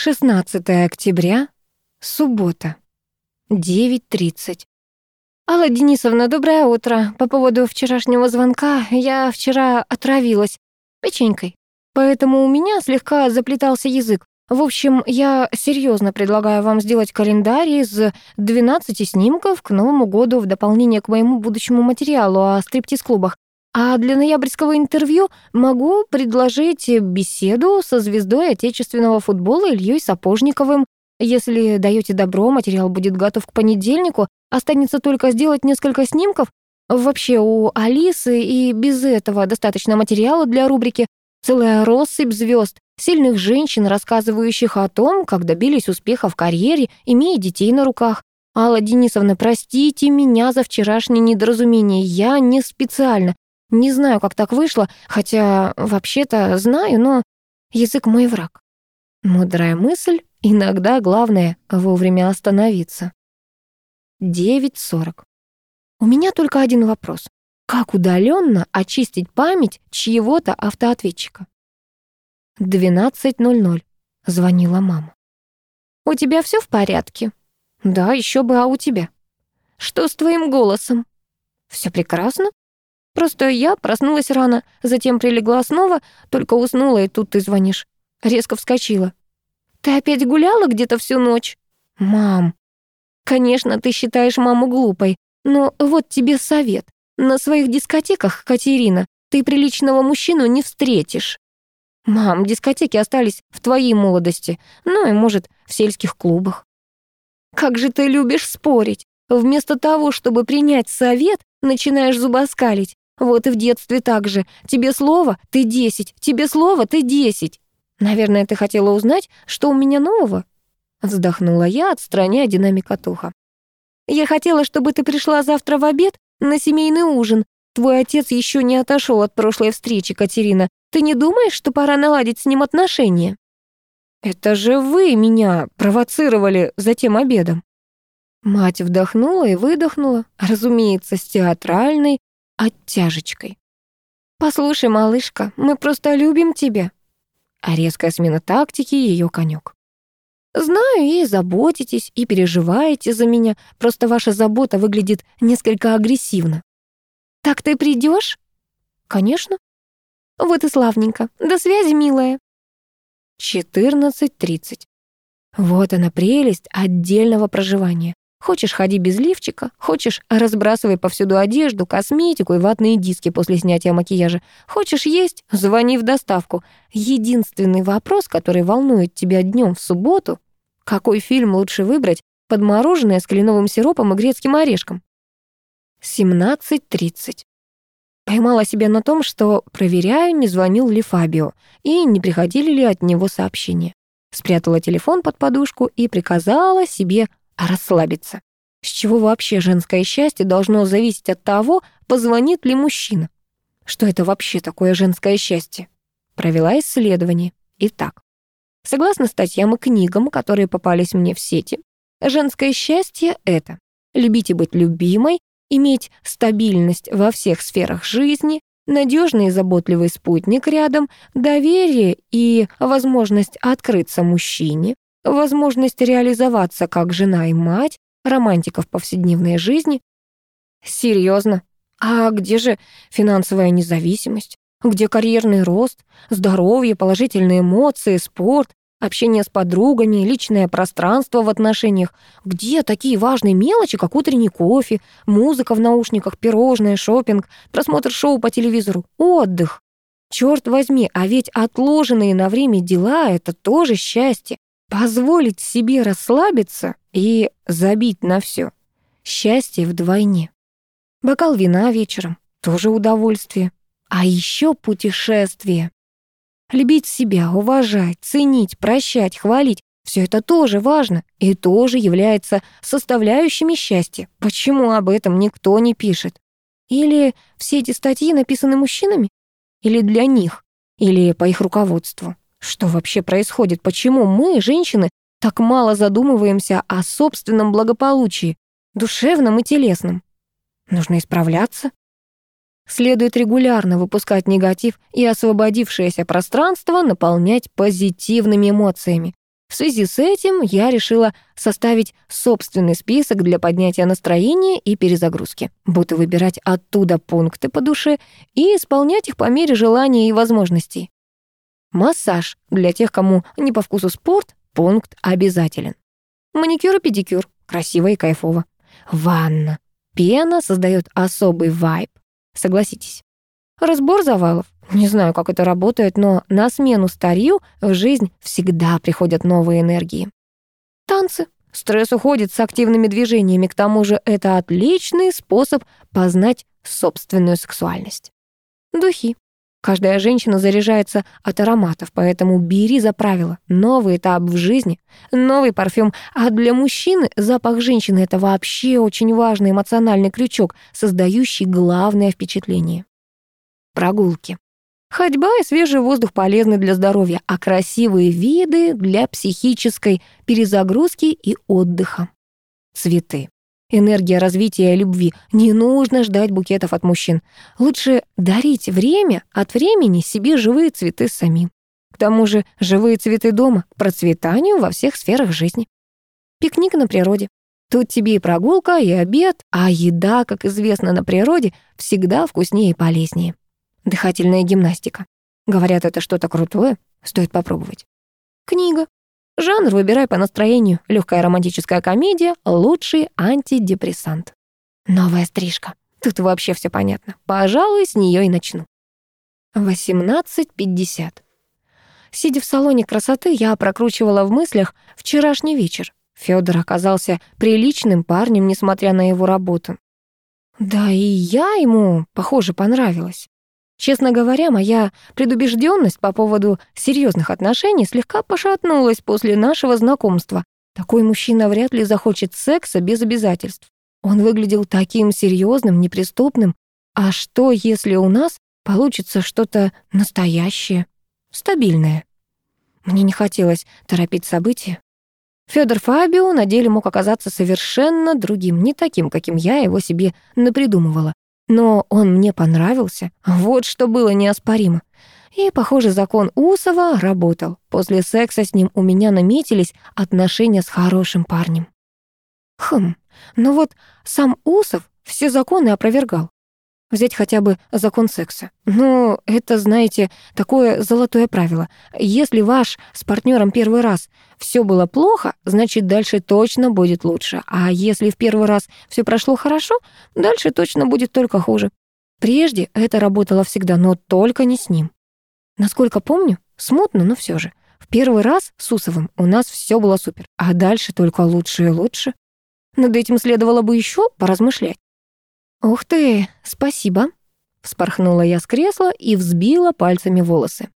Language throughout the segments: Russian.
16 октября, суббота, 9.30. Алла Денисовна, доброе утро. По поводу вчерашнего звонка я вчера отравилась печенькой, поэтому у меня слегка заплетался язык. В общем, я серьезно предлагаю вам сделать календарь из 12 снимков к Новому году в дополнение к моему будущему материалу о стриптиз-клубах. А для ноябрьского интервью могу предложить беседу со звездой отечественного футбола Ильей Сапожниковым. Если даете добро, материал будет готов к понедельнику. Останется только сделать несколько снимков. Вообще у Алисы и без этого достаточно материала для рубрики «Целая россыпь звезд, сильных женщин, рассказывающих о том, как добились успеха в карьере, имея детей на руках. Алла Денисовна, простите меня за вчерашнее недоразумение. Я не специально. Не знаю, как так вышло, хотя вообще-то знаю, но язык мой враг. Мудрая мысль, иногда главное вовремя остановиться. 9.40. У меня только один вопрос. Как удаленно очистить память чьего-то автоответчика? 12.00. Звонила мама. «У тебя все в порядке?» «Да, еще бы, а у тебя?» «Что с твоим голосом?» «Все прекрасно. Просто я проснулась рано, затем прилегла снова, только уснула, и тут ты звонишь. Резко вскочила. Ты опять гуляла где-то всю ночь? Мам. Конечно, ты считаешь маму глупой, но вот тебе совет. На своих дискотеках, Катерина, ты приличного мужчину не встретишь. Мам, дискотеки остались в твоей молодости, ну и, может, в сельских клубах. Как же ты любишь спорить. Вместо того, чтобы принять совет, начинаешь зубоскалить. Вот и в детстве так же. Тебе слово, ты десять. Тебе слово, ты десять. Наверное, ты хотела узнать, что у меня нового? Вздохнула я, отстраняя динамик от уха. Я хотела, чтобы ты пришла завтра в обед на семейный ужин. Твой отец еще не отошел от прошлой встречи, Катерина. Ты не думаешь, что пора наладить с ним отношения? Это же вы меня провоцировали за тем обедом. Мать вдохнула и выдохнула, разумеется, с театральной оттяжечкой. «Послушай, малышка, мы просто любим тебя». А резкая смена тактики — ее конек. «Знаю, и заботитесь, и переживаете за меня, просто ваша забота выглядит несколько агрессивно». «Так ты придешь? «Конечно». «Вот и славненько. До связи, милая». 14.30. Вот она прелесть отдельного проживания. Хочешь, ходи без лифчика, хочешь, разбрасывай повсюду одежду, косметику и ватные диски после снятия макияжа. Хочешь есть, звони в доставку. Единственный вопрос, который волнует тебя днем в субботу, какой фильм лучше выбрать под мороженое с кленовым сиропом и грецким орешком? 17.30. Поймала себя на том, что проверяю, не звонил ли Фабио и не приходили ли от него сообщения. Спрятала телефон под подушку и приказала себе расслабиться. С чего вообще женское счастье должно зависеть от того, позвонит ли мужчина? Что это вообще такое женское счастье? Провела исследование. Итак, согласно статьям и книгам, которые попались мне в сети, женское счастье — это любить и быть любимой, иметь стабильность во всех сферах жизни, надежный и заботливый спутник рядом, доверие и возможность открыться мужчине, возможность реализоваться как жена и мать, романтика в повседневной жизни. Серьезно? А где же финансовая независимость? Где карьерный рост, здоровье, положительные эмоции, спорт, общение с подругами, личное пространство в отношениях? Где такие важные мелочи, как утренний кофе, музыка в наушниках, пирожное, шопинг, просмотр шоу по телевизору, отдых? Черт возьми, а ведь отложенные на время дела — это тоже счастье. Позволить себе расслабиться и забить на все. Счастье вдвойне. Бокал вина вечером — тоже удовольствие. А еще путешествие. Любить себя, уважать, ценить, прощать, хвалить — все это тоже важно и тоже является составляющими счастья. Почему об этом никто не пишет? Или все эти статьи написаны мужчинами? Или для них? Или по их руководству? Что вообще происходит? Почему мы, женщины, так мало задумываемся о собственном благополучии, душевном и телесном? Нужно исправляться. Следует регулярно выпускать негатив и освободившееся пространство наполнять позитивными эмоциями. В связи с этим я решила составить собственный список для поднятия настроения и перезагрузки. Буду выбирать оттуда пункты по душе и исполнять их по мере желания и возможностей. Массаж для тех, кому не по вкусу спорт, пункт обязателен. Маникюр и педикюр. Красиво и кайфово. Ванна. Пена создает особый вайб. Согласитесь. Разбор завалов. Не знаю, как это работает, но на смену старью в жизнь всегда приходят новые энергии. Танцы. Стресс уходит с активными движениями, к тому же это отличный способ познать собственную сексуальность. Духи. Каждая женщина заряжается от ароматов, поэтому бери за правило. Новый этап в жизни, новый парфюм. А для мужчины запах женщины — это вообще очень важный эмоциональный крючок, создающий главное впечатление. Прогулки. Ходьба и свежий воздух полезны для здоровья, а красивые виды — для психической перезагрузки и отдыха. Цветы. Энергия развития любви. Не нужно ждать букетов от мужчин. Лучше дарить время от времени себе живые цветы самим. К тому же живые цветы дома процветанию во всех сферах жизни. Пикник на природе. Тут тебе и прогулка, и обед, а еда, как известно на природе, всегда вкуснее и полезнее. Дыхательная гимнастика. Говорят, это что-то крутое, стоит попробовать. Книга. Жанр выбирай по настроению. Легкая романтическая комедия — лучший антидепрессант. Новая стрижка. Тут вообще все понятно. Пожалуй, с нее и начну. 18.50. Сидя в салоне красоты, я прокручивала в мыслях вчерашний вечер. Фёдор оказался приличным парнем, несмотря на его работу. Да и я ему, похоже, понравилась. Честно говоря, моя предубежденность по поводу серьезных отношений слегка пошатнулась после нашего знакомства. Такой мужчина вряд ли захочет секса без обязательств. Он выглядел таким серьезным, неприступным. А что, если у нас получится что-то настоящее, стабильное? Мне не хотелось торопить события. Федор Фабио на деле мог оказаться совершенно другим, не таким, каким я его себе напридумывала. Но он мне понравился. Вот что было неоспоримо. И, похоже, закон Усова работал. После секса с ним у меня наметились отношения с хорошим парнем. Хм, ну вот сам Усов все законы опровергал. Взять хотя бы закон секса. Ну, это, знаете, такое золотое правило. Если ваш с партнером первый раз все было плохо, значит, дальше точно будет лучше. А если в первый раз все прошло хорошо, дальше точно будет только хуже. Прежде это работало всегда, но только не с ним. Насколько помню, смутно, но все же. В первый раз с Усовым у нас все было супер, а дальше только лучше и лучше. Над этим следовало бы еще поразмышлять. «Ух ты, спасибо!» Вспорхнула я с кресла и взбила пальцами волосы.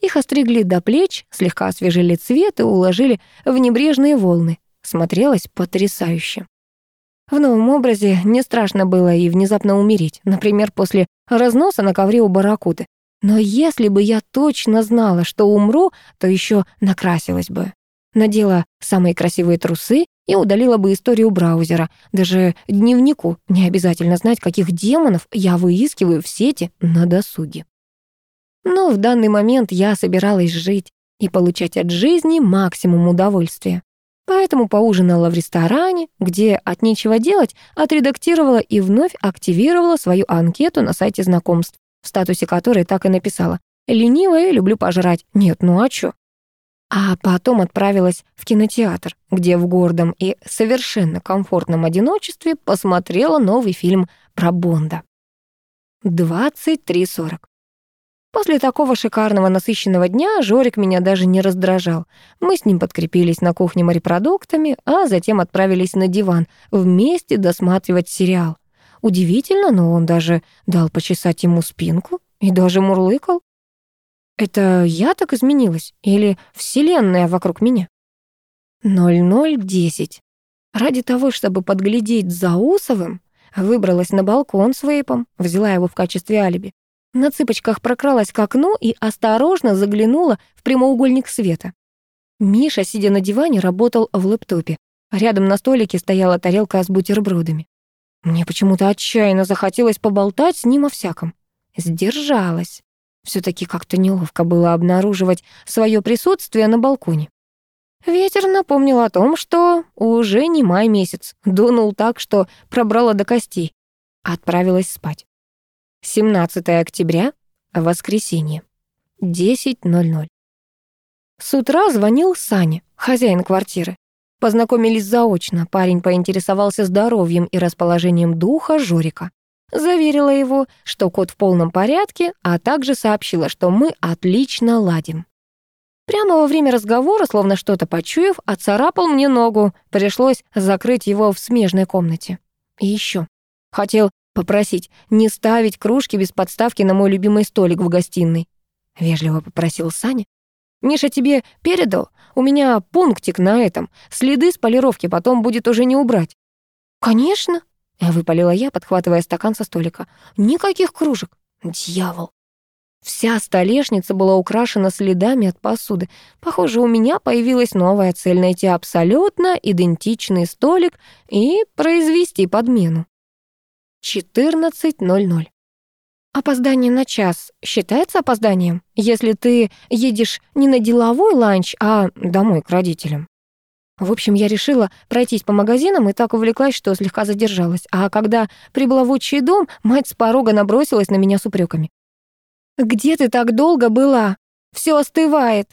Их остригли до плеч, слегка освежили цвет и уложили в небрежные волны. Смотрелось потрясающе. В новом образе не страшно было и внезапно умереть, например, после разноса на ковре у барракуды. Но если бы я точно знала, что умру, то еще накрасилась бы. Надела самые красивые трусы и удалила бы историю браузера. Даже дневнику не обязательно знать, каких демонов я выискиваю в сети на досуге. Но в данный момент я собиралась жить и получать от жизни максимум удовольствия. Поэтому поужинала в ресторане, где от нечего делать отредактировала и вновь активировала свою анкету на сайте знакомств, в статусе которой так и написала «Ленивая, люблю пожрать». Нет, ну а чё? А потом отправилась в кинотеатр, где в гордом и совершенно комфортном одиночестве посмотрела новый фильм про Бонда. 23.40. После такого шикарного насыщенного дня Жорик меня даже не раздражал. Мы с ним подкрепились на кухне морепродуктами, а затем отправились на диван вместе досматривать сериал. Удивительно, но он даже дал почесать ему спинку и даже мурлыкал. Это я так изменилась? Или вселенная вокруг меня? 0010. Ради того, чтобы подглядеть за Усовым, выбралась на балкон с вейпом, взяла его в качестве алиби. На цыпочках прокралась к окну и осторожно заглянула в прямоугольник света. Миша, сидя на диване, работал в лэптопе. Рядом на столике стояла тарелка с бутербродами. Мне почему-то отчаянно захотелось поболтать с ним о всяком. Сдержалась. Все таки как-то неловко было обнаруживать свое присутствие на балконе. Ветер напомнил о том, что уже не май месяц, дунул так, что пробрало до костей. Отправилась спать. 17 октября, воскресенье, 10.00. С утра звонил Саня, хозяин квартиры. Познакомились заочно, парень поинтересовался здоровьем и расположением духа Жорика. Заверила его, что кот в полном порядке, а также сообщила, что мы отлично ладим. Прямо во время разговора, словно что-то почуяв, отцарапал мне ногу. Пришлось закрыть его в смежной комнате. И еще. Хотел попросить не ставить кружки без подставки на мой любимый столик в гостиной. Вежливо попросил Саня. «Миша тебе передал? У меня пунктик на этом. Следы с полировки потом будет уже не убрать». «Конечно», — выпалила я, подхватывая стакан со столика. «Никаких кружек. Дьявол». Вся столешница была украшена следами от посуды. Похоже, у меня появилась новая цель найти абсолютно идентичный столик и произвести подмену. 14.00. Опоздание на час считается опозданием, если ты едешь не на деловой ланч, а домой к родителям? В общем, я решила пройтись по магазинам и так увлеклась, что слегка задержалась. А когда прибыла в отчий дом, мать с порога набросилась на меня с упреками. «Где ты так долго была? Все остывает!»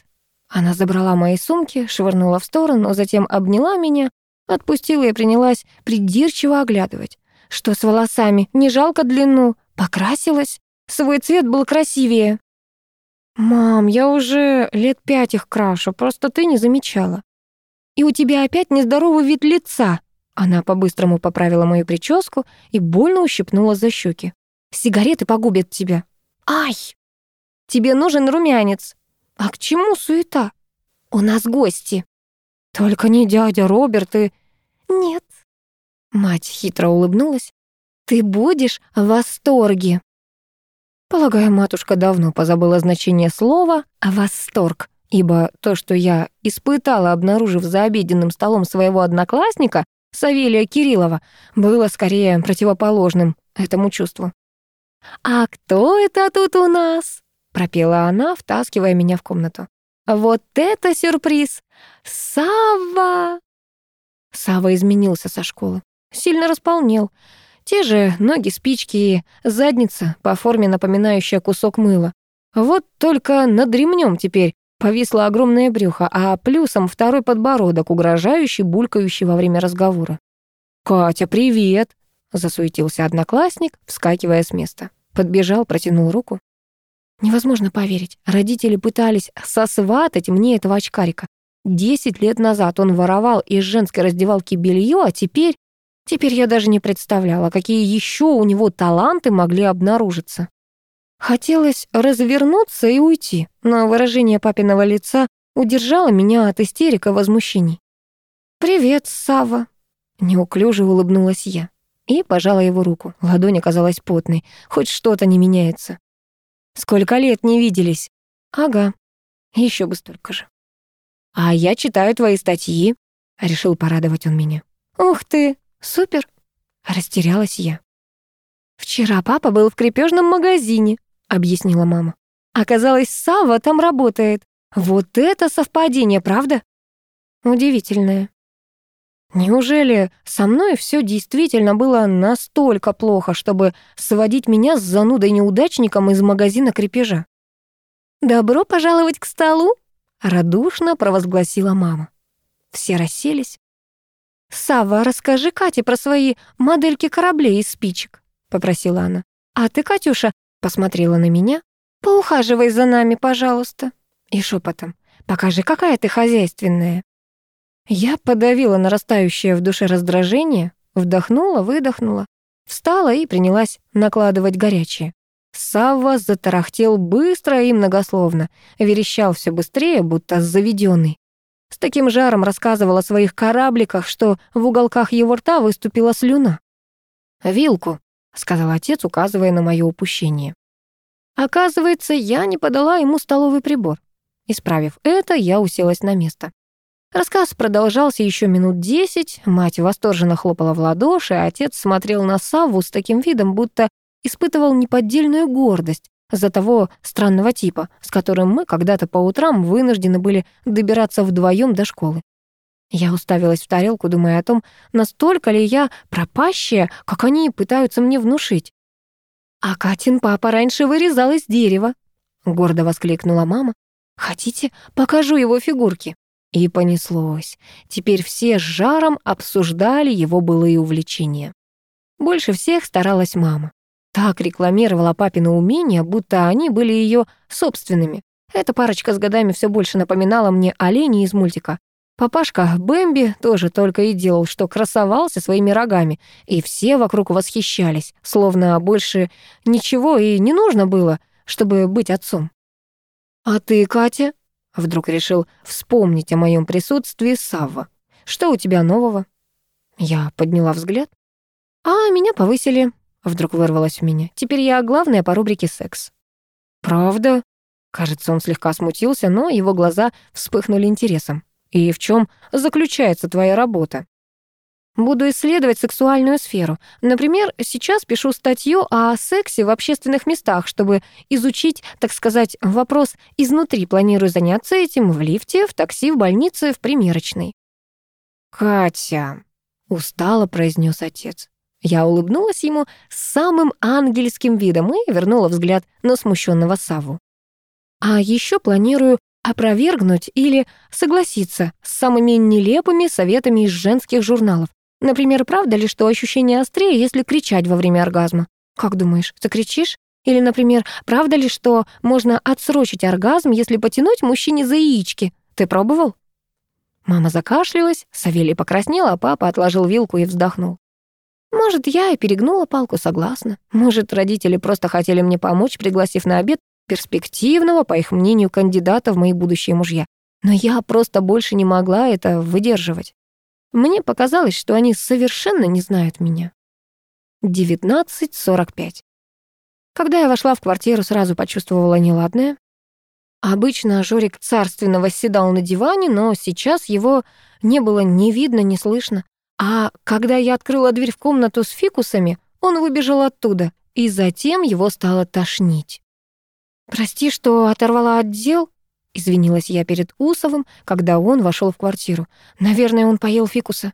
Она забрала мои сумки, швырнула в сторону, затем обняла меня, отпустила и принялась придирчиво оглядывать. Что с волосами? Не жалко длину? Покрасилась? Свой цвет был красивее. «Мам, я уже лет пять их крашу, просто ты не замечала. И у тебя опять нездоровый вид лица». Она по-быстрому поправила мою прическу и больно ущипнула за щеки. «Сигареты погубят тебя». «Ай!» Тебе нужен румянец. А к чему суета? У нас гости. Только не дядя Роберт и... Нет. Мать хитро улыбнулась. Ты будешь в восторге. Полагаю, матушка давно позабыла значение слова «восторг», ибо то, что я испытала, обнаружив за обеденным столом своего одноклассника, Савелия Кириллова, было скорее противоположным этому чувству. «А кто это тут у нас?» пропела она, втаскивая меня в комнату. «Вот это сюрприз! Сава!» Сава изменился со школы. Сильно располнел. Те же ноги, спички и задница, по форме напоминающая кусок мыла. Вот только над ремнем теперь повисло огромное брюхо, а плюсом второй подбородок, угрожающий, булькающий во время разговора. «Катя, привет!» — засуетился одноклассник, вскакивая с места. Подбежал, протянул руку. Невозможно поверить. Родители пытались сосватать мне этого очкарика. Десять лет назад он воровал из женской раздевалки белье, а теперь... Теперь я даже не представляла, какие еще у него таланты могли обнаружиться. Хотелось развернуться и уйти, но выражение папиного лица удержало меня от истерика возмущений. «Привет, Сава. неуклюже улыбнулась я и пожала его руку. Ладонь оказалась потной, хоть что-то не меняется. Сколько лет не виделись? Ага, еще бы столько же. А я читаю твои статьи, решил порадовать он меня. Ух ты, супер, растерялась я. Вчера папа был в крепежном магазине, объяснила мама. Оказалось, Сава там работает. Вот это совпадение, правда? Удивительное. Неужели со мной все действительно было настолько плохо, чтобы сводить меня с занудой-неудачником из магазина крепежа? «Добро пожаловать к столу!» — радушно провозгласила мама. Все расселись. «Сава, расскажи Кате про свои модельки кораблей из спичек», — попросила она. «А ты, Катюша, посмотрела на меня. Поухаживай за нами, пожалуйста». И шепотом. «Покажи, какая ты хозяйственная». Я подавила нарастающее в душе раздражение, вдохнула, выдохнула, встала и принялась накладывать горячее. Савва затарахтел быстро и многословно, верещал все быстрее, будто заведенный. С таким жаром рассказывал о своих корабликах, что в уголках его рта выступила слюна. «Вилку», — сказал отец, указывая на мое упущение. Оказывается, я не подала ему столовый прибор. Исправив это, я уселась на место. Рассказ продолжался еще минут десять, мать восторженно хлопала в ладоши, а отец смотрел на Савву с таким видом, будто испытывал неподдельную гордость, за того странного типа, с которым мы когда-то по утрам вынуждены были добираться вдвоем до школы. Я уставилась в тарелку, думая о том, настолько ли я пропащая, как они пытаются мне внушить. «А Катин папа раньше вырезал из дерева», — гордо воскликнула мама. «Хотите, покажу его фигурки?» И понеслось. Теперь все с жаром обсуждали его былые увлечения. Больше всех старалась мама. Так рекламировала папины умения, будто они были ее собственными. Эта парочка с годами все больше напоминала мне оленей из мультика. Папашка Бэмби тоже только и делал, что красовался своими рогами, и все вокруг восхищались, словно больше ничего и не нужно было, чтобы быть отцом. «А ты, Катя?» — вдруг решил вспомнить о моем присутствии Савва. «Что у тебя нового?» Я подняла взгляд. «А, меня повысили», — вдруг вырвалось у меня. «Теперь я главная по рубрике «Секс». «Правда?» Кажется, он слегка смутился, но его глаза вспыхнули интересом. И в чем заключается твоя работа? Буду исследовать сексуальную сферу. Например, сейчас пишу статью о сексе в общественных местах, чтобы изучить, так сказать, вопрос изнутри. Планирую заняться этим в лифте, в такси, в больнице, в примерочной. «Катя», — устало произнес отец. Я улыбнулась ему самым ангельским видом и вернула взгляд на смущенного Саву. А еще планирую опровергнуть или согласиться с самыми нелепыми советами из женских журналов. Например, правда ли, что ощущение острее, если кричать во время оргазма? Как думаешь, закричишь? Или, например, правда ли, что можно отсрочить оргазм, если потянуть мужчине за яички? Ты пробовал? Мама закашлялась, Савелий покраснел, а папа отложил вилку и вздохнул. Может, я и перегнула палку, согласна. Может, родители просто хотели мне помочь, пригласив на обед перспективного, по их мнению, кандидата в мои будущие мужья. Но я просто больше не могла это выдерживать. Мне показалось, что они совершенно не знают меня. 19.45. Когда я вошла в квартиру, сразу почувствовала неладное. Обычно Жорик царственно восседал на диване, но сейчас его не было ни видно, ни слышно. А когда я открыла дверь в комнату с фикусами, он выбежал оттуда, и затем его стало тошнить. «Прости, что оторвала отдел», — извинилась я перед Усовым, когда он вошел в квартиру. «Наверное, он поел фикуса».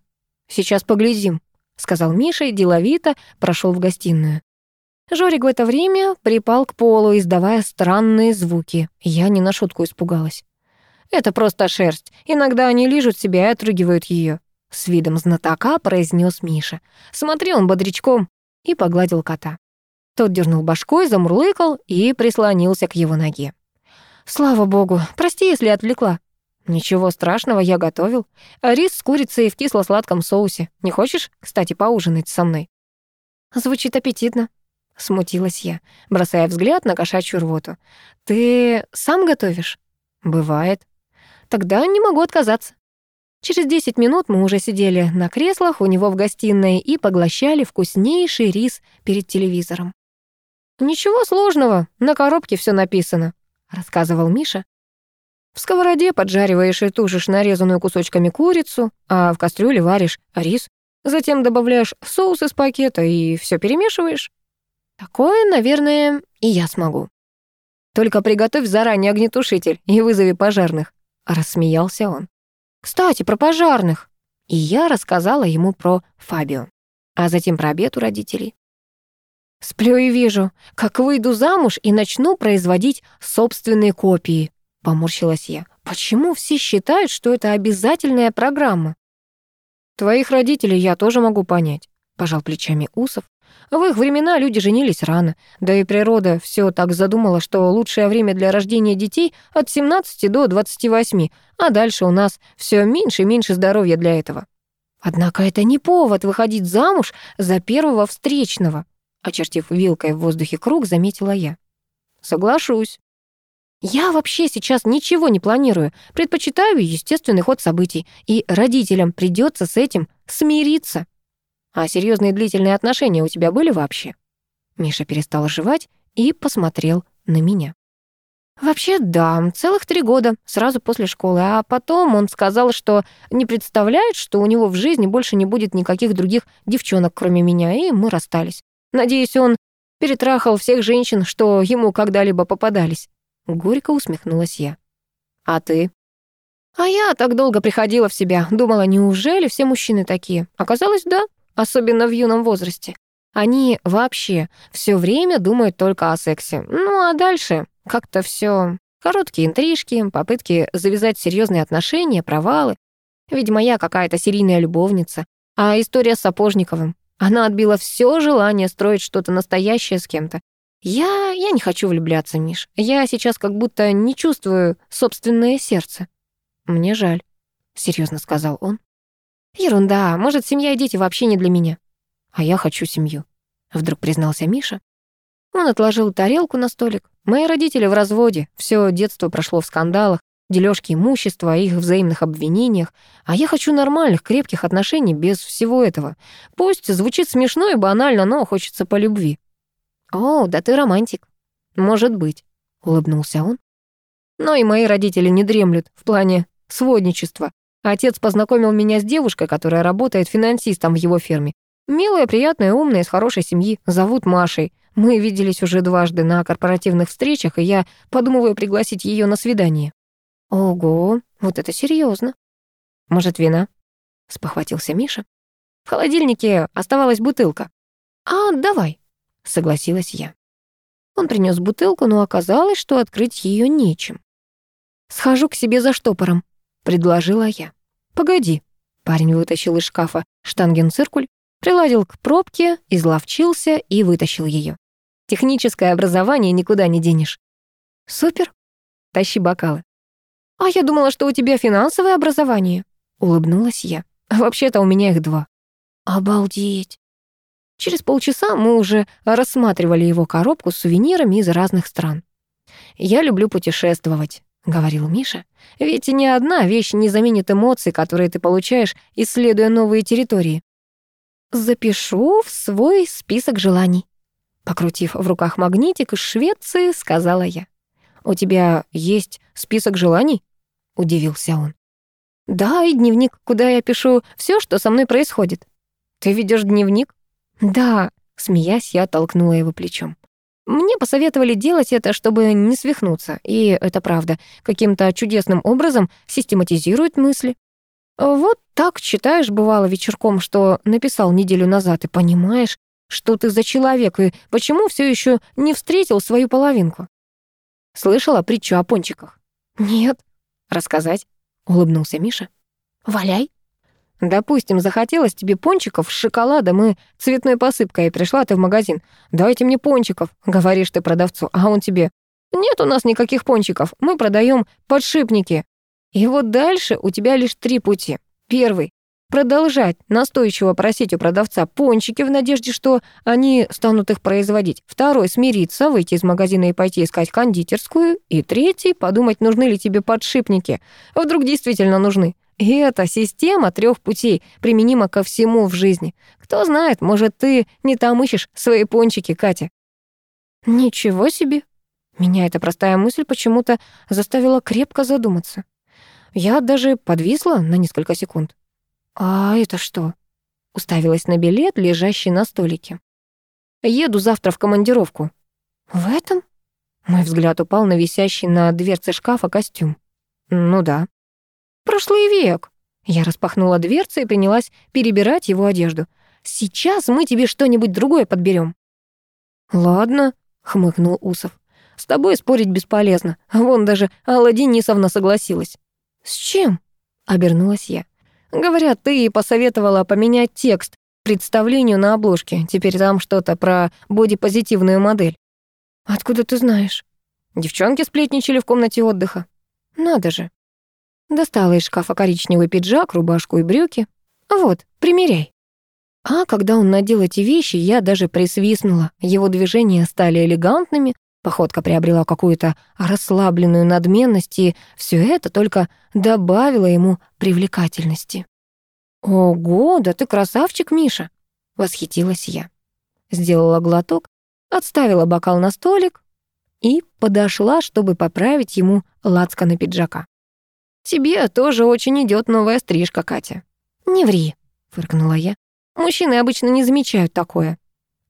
«Сейчас поглядим», — сказал Миша и деловито прошел в гостиную. Жорик в это время припал к полу, издавая странные звуки. Я не на шутку испугалась. «Это просто шерсть. Иногда они лижут себя и отрыгивают ее. С видом знатока произнес Миша. «Смотри, он бодрячком!» и погладил кота. Тот дернул башкой, замурлыкал и прислонился к его ноге. «Слава богу, прости, если отвлекла». «Ничего страшного, я готовил. Рис с курицей в кисло-сладком соусе. Не хочешь, кстати, поужинать со мной?» «Звучит аппетитно», — смутилась я, бросая взгляд на кошачью рвоту. «Ты сам готовишь?» «Бывает». «Тогда не могу отказаться». Через 10 минут мы уже сидели на креслах у него в гостиной и поглощали вкуснейший рис перед телевизором. «Ничего сложного, на коробке все написано», — рассказывал Миша. «В сковороде поджариваешь и тушишь нарезанную кусочками курицу, а в кастрюле варишь рис, затем добавляешь соус из пакета и все перемешиваешь. Такое, наверное, и я смогу. Только приготовь заранее огнетушитель и вызови пожарных», — рассмеялся он. «Кстати, про пожарных». И я рассказала ему про Фабио, а затем про обед у родителей. Сплю и вижу, как выйду замуж и начну производить собственные копии. Поморщилась я. Почему все считают, что это обязательная программа? Твоих родителей я тоже могу понять, пожал плечами Усов. В их времена люди женились рано, да и природа все так задумала, что лучшее время для рождения детей от 17 до 28, а дальше у нас все меньше и меньше здоровья для этого. Однако это не повод выходить замуж за первого встречного. Очертив вилкой в воздухе круг, заметила я. Соглашусь. Я вообще сейчас ничего не планирую, предпочитаю естественный ход событий, и родителям придется с этим смириться. А серьезные длительные отношения у тебя были вообще? Миша перестал жевать и посмотрел на меня. Вообще, да, целых три года, сразу после школы. А потом он сказал, что не представляет, что у него в жизни больше не будет никаких других девчонок, кроме меня, и мы расстались. Надеюсь, он перетрахал всех женщин, что ему когда-либо попадались. Горько усмехнулась я. А ты? А я так долго приходила в себя, думала, неужели все мужчины такие? Оказалось, да, особенно в юном возрасте. Они вообще все время думают только о сексе. Ну а дальше как-то все короткие интрижки, попытки завязать серьезные отношения, провалы. Видимо, я какая-то серийная любовница. А история с Сапожниковым. Она отбила все желание строить что-то настоящее с кем-то. Я... я не хочу влюбляться, Миш. Я сейчас как будто не чувствую собственное сердце. Мне жаль, серьезно сказал он. Ерунда, может, семья и дети вообще не для меня. А я хочу семью, вдруг признался Миша. Он отложил тарелку на столик. Мои родители в разводе, все детство прошло в скандалах, дележке имущества, их взаимных обвинениях, а я хочу нормальных, крепких отношений без всего этого. Пусть звучит смешно и банально, но хочется по любви. «О, да ты романтик». «Может быть», — улыбнулся он. Но и мои родители не дремлют в плане сводничества. Отец познакомил меня с девушкой, которая работает финансистом в его фирме. Милая, приятная, умная, из хорошей семьи. Зовут Машей. Мы виделись уже дважды на корпоративных встречах, и я подумываю пригласить ее на свидание. Ого, вот это серьезно. Может, вина? Спохватился Миша. В холодильнике оставалась бутылка. А, давай, согласилась я. Он принес бутылку, но оказалось, что открыть ее нечем. «Схожу к себе за штопором», — предложила я. «Погоди». Парень вытащил из шкафа штангенциркуль, приладил к пробке, изловчился и вытащил ее. Техническое образование никуда не денешь. Супер. Тащи бокалы. А я думала, что у тебя финансовое образование. Улыбнулась я. Вообще-то у меня их два. Обалдеть. Через полчаса мы уже рассматривали его коробку с сувенирами из разных стран. «Я люблю путешествовать», — говорил Миша. «Ведь ни одна вещь не заменит эмоций, которые ты получаешь, исследуя новые территории». «Запишу в свой список желаний», — покрутив в руках магнитик из Швеции, сказала я. «У тебя есть список желаний?» — удивился он. «Да, и дневник, куда я пишу все, что со мной происходит». «Ты ведешь дневник?» «Да», — смеясь, я толкнула его плечом. Мне посоветовали делать это, чтобы не свихнуться, и это правда, каким-то чудесным образом систематизирует мысли. Вот так читаешь, бывало, вечерком, что написал неделю назад, и понимаешь, что ты за человек, и почему все еще не встретил свою половинку. Слышала притчу о пончиках? Нет. Рассказать? Улыбнулся Миша. Валяй. Допустим, захотелось тебе пончиков с шоколадом и цветной посыпкой, и пришла ты в магазин. «Дайте мне пончиков», — говоришь ты продавцу, а он тебе «Нет у нас никаких пончиков, мы продаем подшипники». И вот дальше у тебя лишь три пути. Первый — продолжать настойчиво просить у продавца пончики в надежде, что они станут их производить. Второй — смириться, выйти из магазина и пойти искать кондитерскую. И третий — подумать, нужны ли тебе подшипники. Вдруг действительно нужны. И эта система трех путей применима ко всему в жизни. Кто знает, может, ты не там ищешь свои пончики, Катя. Ничего себе. Меня эта простая мысль почему-то заставила крепко задуматься. Я даже подвисла на несколько секунд. «А это что?» Уставилась на билет, лежащий на столике. «Еду завтра в командировку». «В этом?» Мой взгляд упал на висящий на дверце шкафа костюм. «Ну да». «Прошлый век». Я распахнула дверцы и принялась перебирать его одежду. «Сейчас мы тебе что-нибудь другое подберем. «Ладно», — хмыкнул Усов. «С тобой спорить бесполезно. Вон даже Алла Денисовна согласилась». «С чем?» — обернулась я. «Говорят, ты посоветовала поменять текст представлению на обложке. Теперь там что-то про бодипозитивную модель». «Откуда ты знаешь?» Девчонки сплетничали в комнате отдыха. «Надо же». Достала из шкафа коричневый пиджак, рубашку и брюки. «Вот, примеряй». А когда он надел эти вещи, я даже присвистнула. Его движения стали элегантными, походка приобрела какую-то расслабленную надменность, и все это только добавило ему привлекательности. «Ого, да ты красавчик, Миша!» — восхитилась я. Сделала глоток, отставила бокал на столик и подошла, чтобы поправить ему лацканы пиджака. «Тебе тоже очень идет новая стрижка, Катя». «Не ври», — фыркнула я. «Мужчины обычно не замечают такое.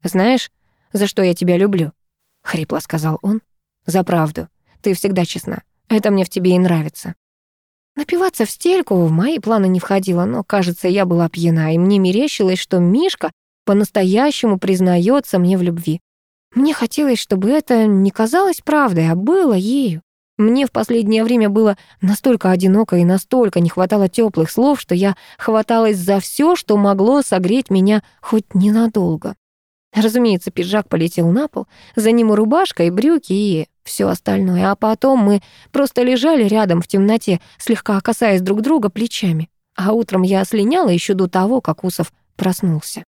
Знаешь, за что я тебя люблю», — хрипло сказал он. «За правду. Ты всегда честна. Это мне в тебе и нравится». Напиваться в стельку в мои планы не входило, но, кажется, я была пьяна, и мне мерещилось, что Мишка по-настоящему признается мне в любви. Мне хотелось, чтобы это не казалось правдой, а было ею. Мне в последнее время было настолько одиноко и настолько не хватало теплых слов, что я хваталась за все, что могло согреть меня хоть ненадолго. Разумеется, пиджак полетел на пол, за ним и рубашка, и брюки, и все остальное. А потом мы просто лежали рядом в темноте, слегка касаясь друг друга плечами. А утром я слиняла еще до того, как Усов проснулся.